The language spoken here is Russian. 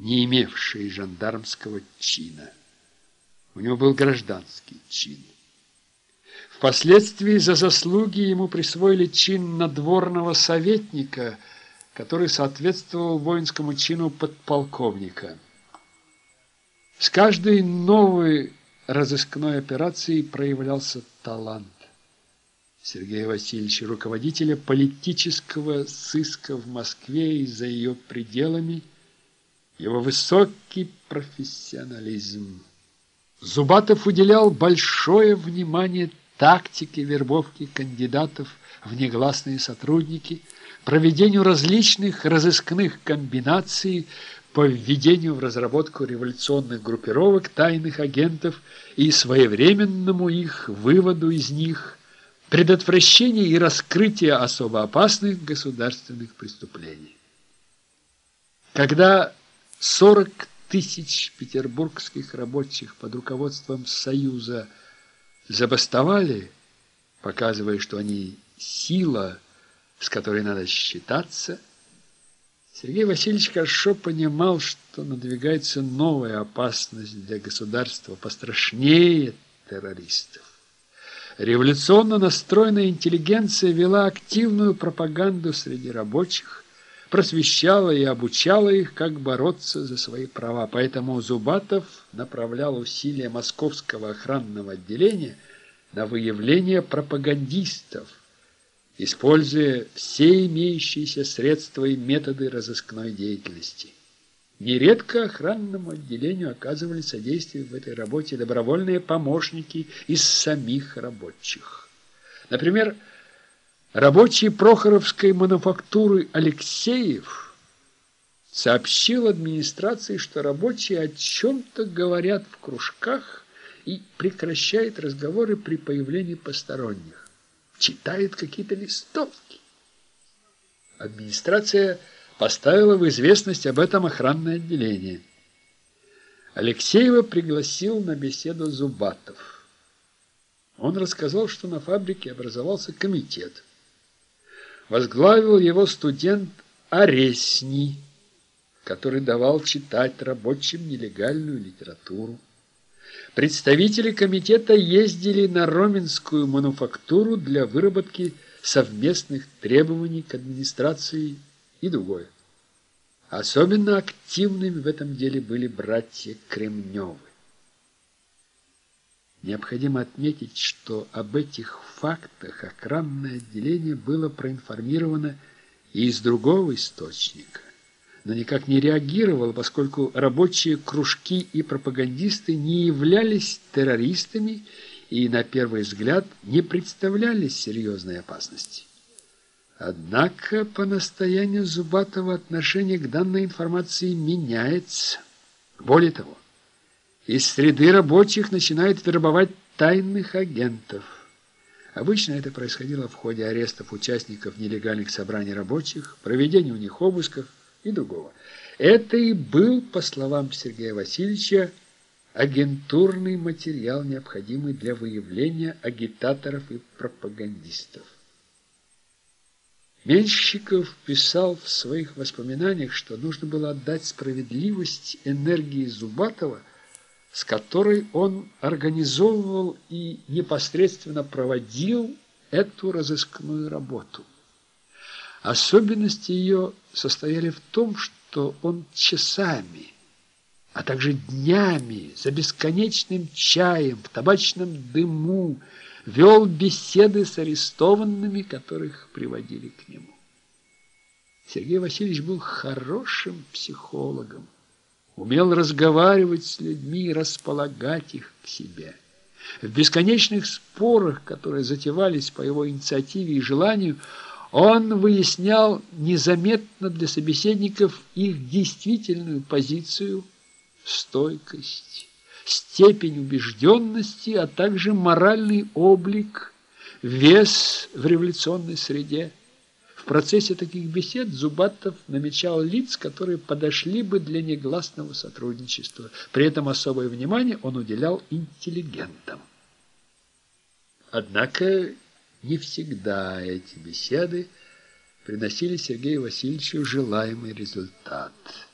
не имевший жандармского чина. У него был гражданский чин. Впоследствии за заслуги ему присвоили чин надворного советника, который соответствовал воинскому чину подполковника. С каждой новой разыскной операцией проявлялся талант. Сергея Васильевича, руководителя политического сыска в Москве и за ее пределами, его высокий профессионализм. Зубатов уделял большое внимание тактике вербовки кандидатов в негласные сотрудники, проведению различных разыскных комбинаций по введению в разработку революционных группировок тайных агентов и своевременному их выводу из них, предотвращение и раскрытие особо опасных государственных преступлений. Когда 40 тысяч петербургских рабочих под руководством Союза забастовали, показывая, что они сила, с которой надо считаться, Сергей Васильевич хорошо понимал, что надвигается новая опасность для государства, пострашнее террористов. Революционно настроенная интеллигенция вела активную пропаганду среди рабочих, просвещала и обучала их, как бороться за свои права. Поэтому Зубатов направлял усилия московского охранного отделения на выявление пропагандистов, используя все имеющиеся средства и методы разыскной деятельности. Нередко охранному отделению оказывали содействие в этой работе добровольные помощники из самих рабочих. Например, Рабочий Прохоровской мануфактуры Алексеев сообщил администрации, что рабочие о чем-то говорят в кружках и прекращает разговоры при появлении посторонних. Читает какие-то листовки. Администрация поставила в известность об этом охранное отделение. Алексеева пригласил на беседу Зубатов. Он рассказал, что на фабрике образовался комитет – Возглавил его студент Аресни, который давал читать рабочим нелегальную литературу. Представители комитета ездили на Роменскую мануфактуру для выработки совместных требований к администрации и другое. Особенно активными в этом деле были братья Кремневы. Необходимо отметить, что об этих фактах охранное отделение было проинформировано и из другого источника, но никак не реагировало, поскольку рабочие кружки и пропагандисты не являлись террористами и, на первый взгляд, не представляли серьезной опасности. Однако по настоянию Зубатова отношение к данной информации меняется. Более того, из среды рабочих начинают вербовать тайных агентов. Обычно это происходило в ходе арестов участников нелегальных собраний рабочих, проведения у них обысков и другого. Это и был, по словам Сергея Васильевича, агентурный материал, необходимый для выявления агитаторов и пропагандистов. Менщиков писал в своих воспоминаниях, что нужно было отдать справедливость энергии Зубатова с которой он организовывал и непосредственно проводил эту разыскную работу. Особенности ее состояли в том, что он часами, а также днями за бесконечным чаем в табачном дыму вел беседы с арестованными, которых приводили к нему. Сергей Васильевич был хорошим психологом умел разговаривать с людьми и располагать их к себе. В бесконечных спорах, которые затевались по его инициативе и желанию, он выяснял незаметно для собеседников их действительную позицию, стойкость, степень убежденности, а также моральный облик, вес в революционной среде. Процессе таких бесед Зубатов намечал лиц, которые подошли бы для негласного сотрудничества. При этом особое внимание он уделял интеллигентам. Однако не всегда эти беседы приносили Сергею Васильевичу желаемый результат –